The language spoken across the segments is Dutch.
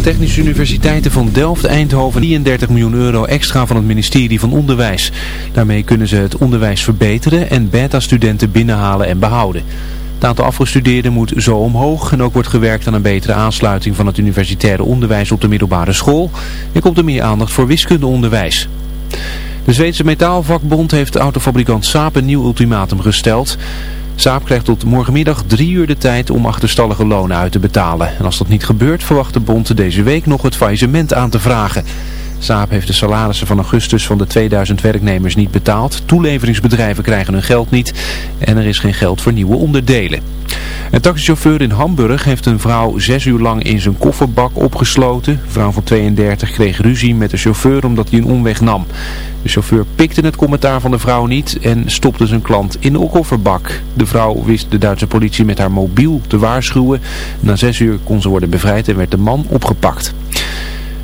De Technische Universiteiten van Delft, Eindhoven 33 miljoen euro extra van het ministerie van Onderwijs. Daarmee kunnen ze het onderwijs verbeteren en beta-studenten binnenhalen en behouden. Het aantal afgestudeerden moet zo omhoog en ook wordt gewerkt aan een betere aansluiting van het universitaire onderwijs op de middelbare school. Er komt er meer aandacht voor wiskundeonderwijs. De Zweedse metaalvakbond heeft autofabrikant Saab een nieuw ultimatum gesteld. Saab krijgt tot morgenmiddag drie uur de tijd om achterstallige lonen uit te betalen. En als dat niet gebeurt verwacht de bond deze week nog het faillissement aan te vragen. Saab heeft de salarissen van augustus van de 2000 werknemers niet betaald. Toeleveringsbedrijven krijgen hun geld niet en er is geen geld voor nieuwe onderdelen. Een taxichauffeur in Hamburg heeft een vrouw zes uur lang in zijn kofferbak opgesloten. Vrouw van 32 kreeg ruzie met de chauffeur omdat hij een omweg nam. De chauffeur pikte het commentaar van de vrouw niet en stopte zijn klant in de kofferbak. De vrouw wist de Duitse politie met haar mobiel te waarschuwen. Na zes uur kon ze worden bevrijd en werd de man opgepakt.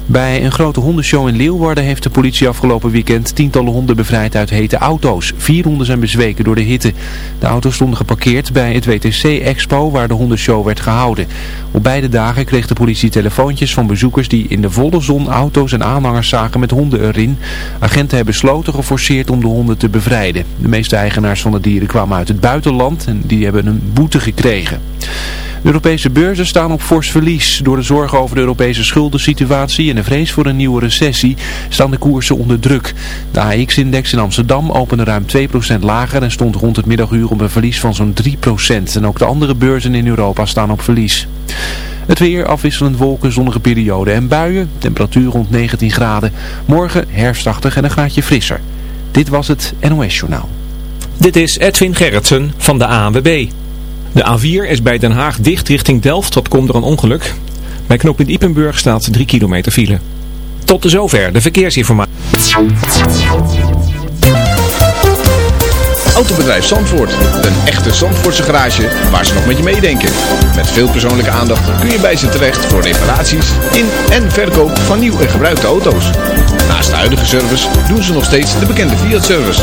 Bij een grote hondenshow in Leeuwarden heeft de politie afgelopen weekend tientallen honden bevrijd uit hete auto's. Vier honden zijn bezweken door de hitte. De auto's stonden geparkeerd bij het WTC Expo waar de hondenshow werd gehouden. Op beide dagen kreeg de politie telefoontjes van bezoekers die in de volle zon auto's en aanhangers zagen met honden erin. Agenten hebben sloten geforceerd om de honden te bevrijden. De meeste eigenaars van de dieren kwamen uit het buitenland en die hebben een boete gekregen. Europese beurzen staan op fors verlies. Door de zorgen over de Europese schuldensituatie en de vrees voor een nieuwe recessie staan de koersen onder druk. De AX-index in Amsterdam opende ruim 2% lager en stond rond het middaguur op een verlies van zo'n 3%. En ook de andere beurzen in Europa staan op verlies. Het weer, afwisselend wolken, zonnige periode en buien. Temperatuur rond 19 graden. Morgen herfstachtig en een graadje frisser. Dit was het NOS Journaal. Dit is Edwin Gerritsen van de ANWB. De A4 is bij Den Haag dicht richting Delft. Dat komt door een ongeluk. Bij knooppunt Ippenburg staat 3 kilometer file. Tot de zover de verkeersinformatie. Autobedrijf Zandvoort. Een echte Zandvoortse garage waar ze nog met je meedenken. Met veel persoonlijke aandacht kun je bij ze terecht voor reparaties in en verkoop van nieuw en gebruikte auto's. Naast de huidige service doen ze nog steeds de bekende Fiat-service.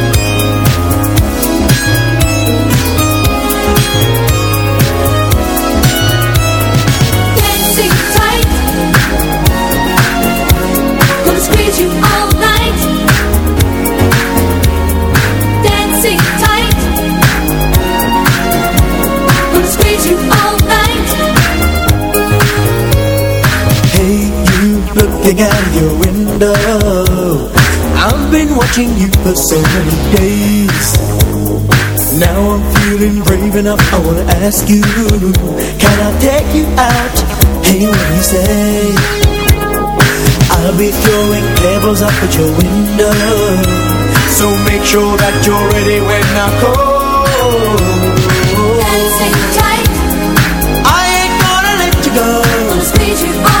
looking out your window. I've been watching you for so many days. Now I'm feeling brave enough, I wanna ask you Can I take you out? Hey, what do you say? I'll be throwing pebbles up at your window. So make sure that you're ready when I call. Sit tight I ain't gonna let you go. I'll speed you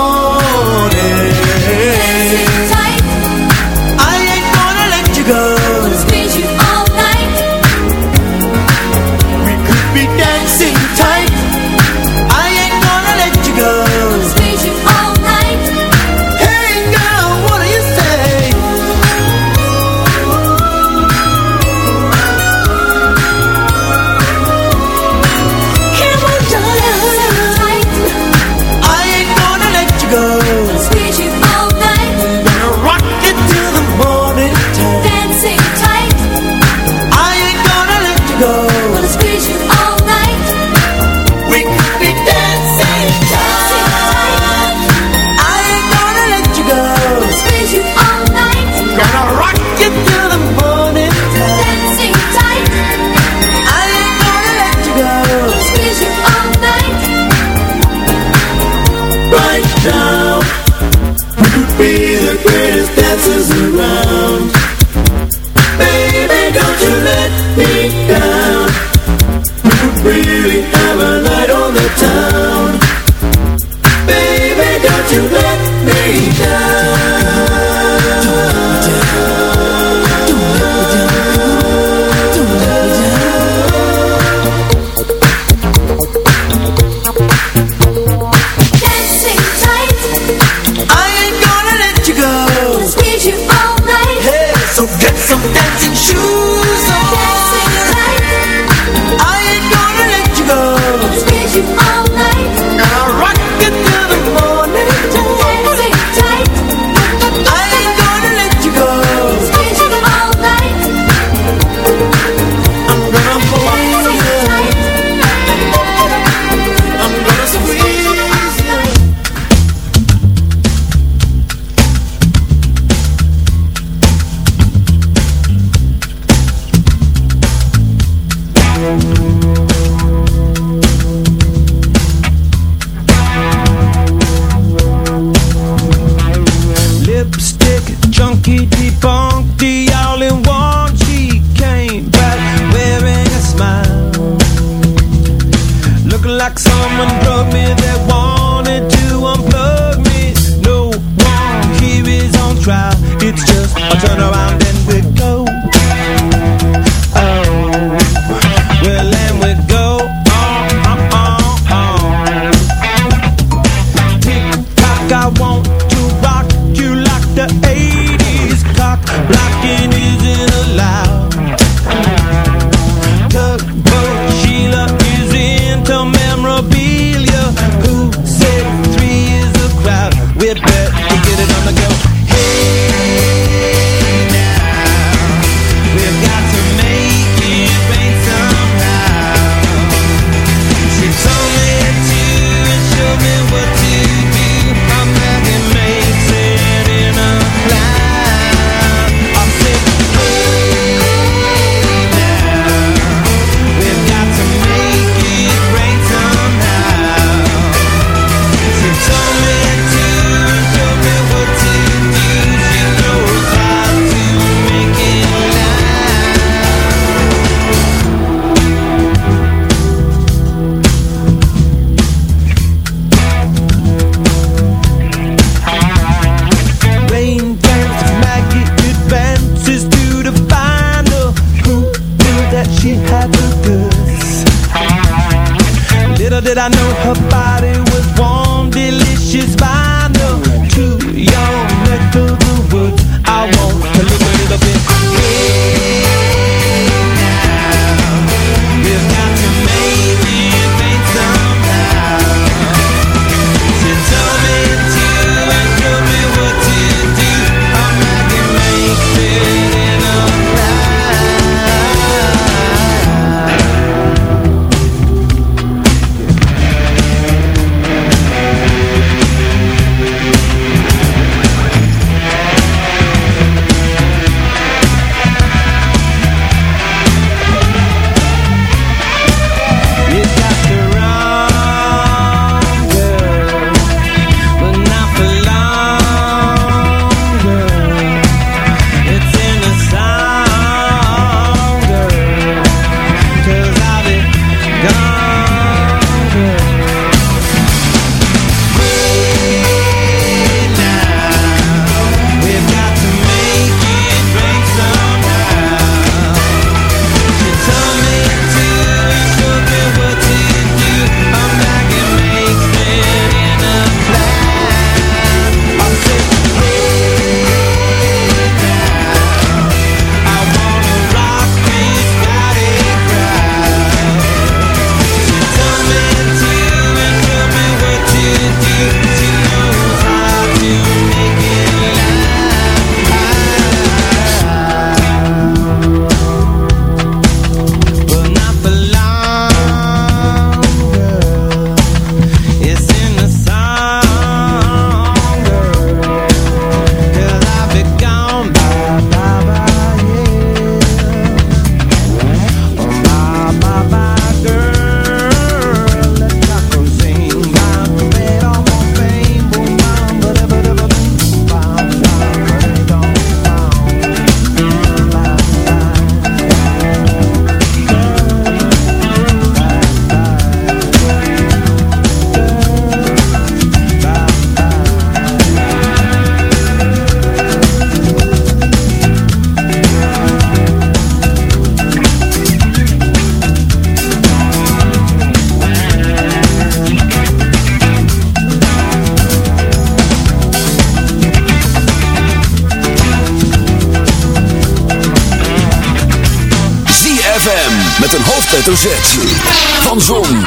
van zon,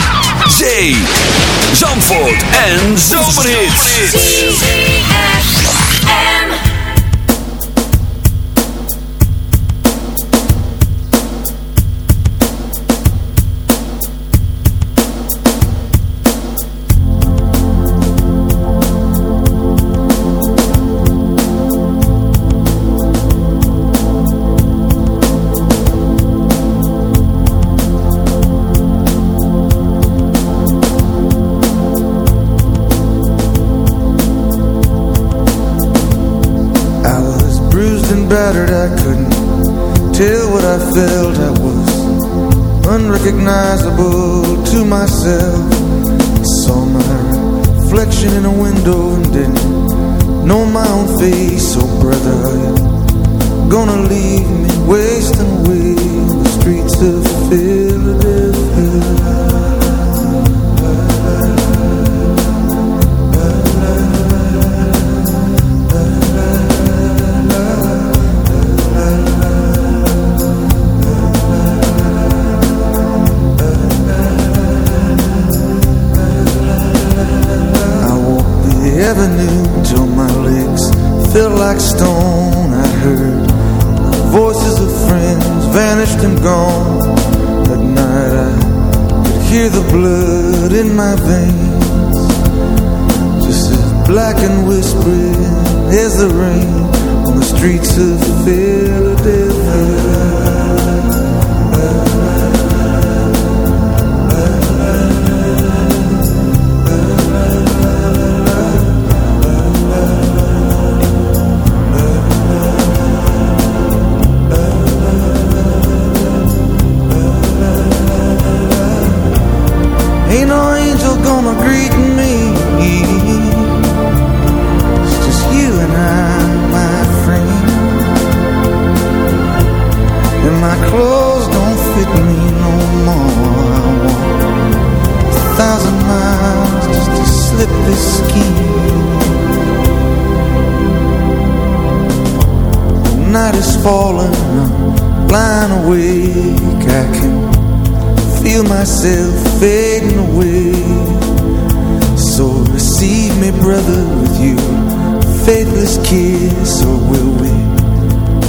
reflection in a window and didn't know my own face. Oh, brother, you're gonna leave me wasting away the streets of fear.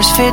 force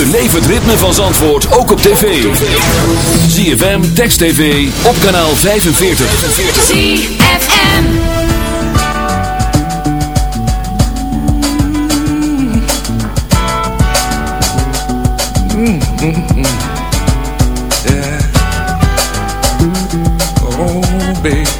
Beleef het ritme van Zandvoort ook op tv. ZFM, Text TV, op kanaal 45. ZFM mm -hmm. Oh, baby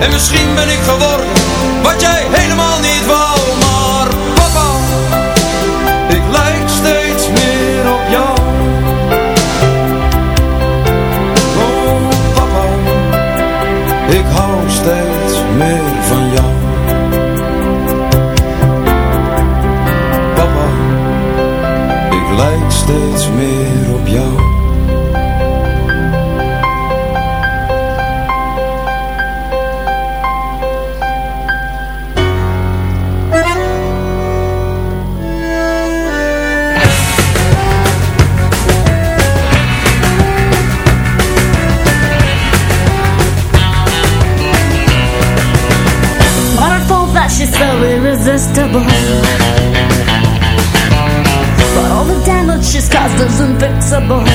En misschien ben impossible.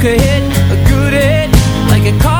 a hit a good hit like a car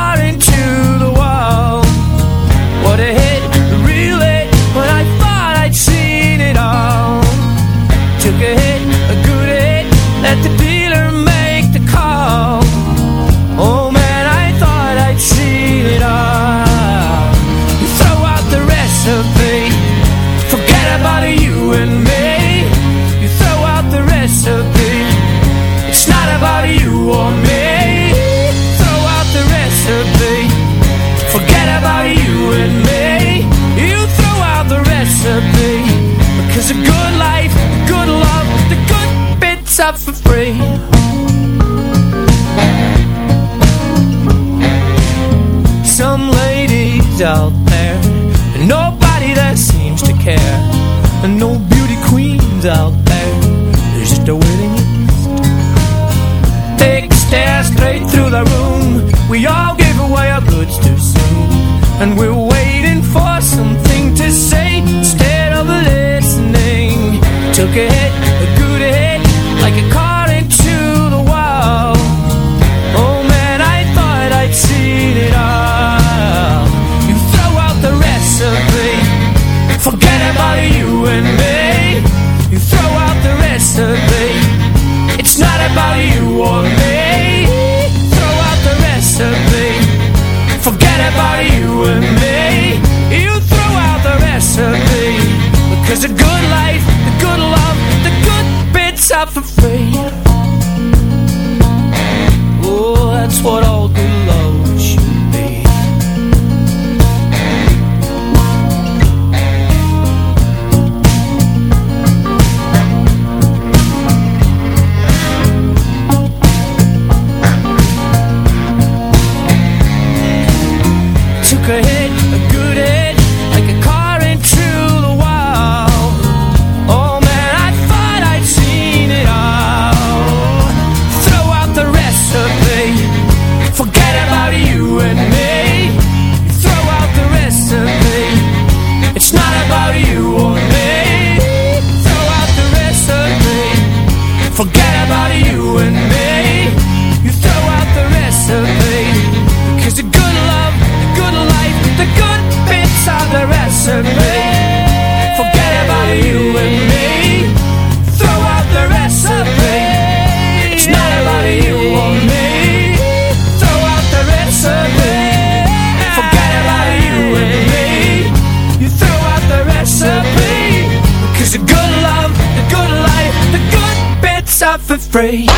Pray.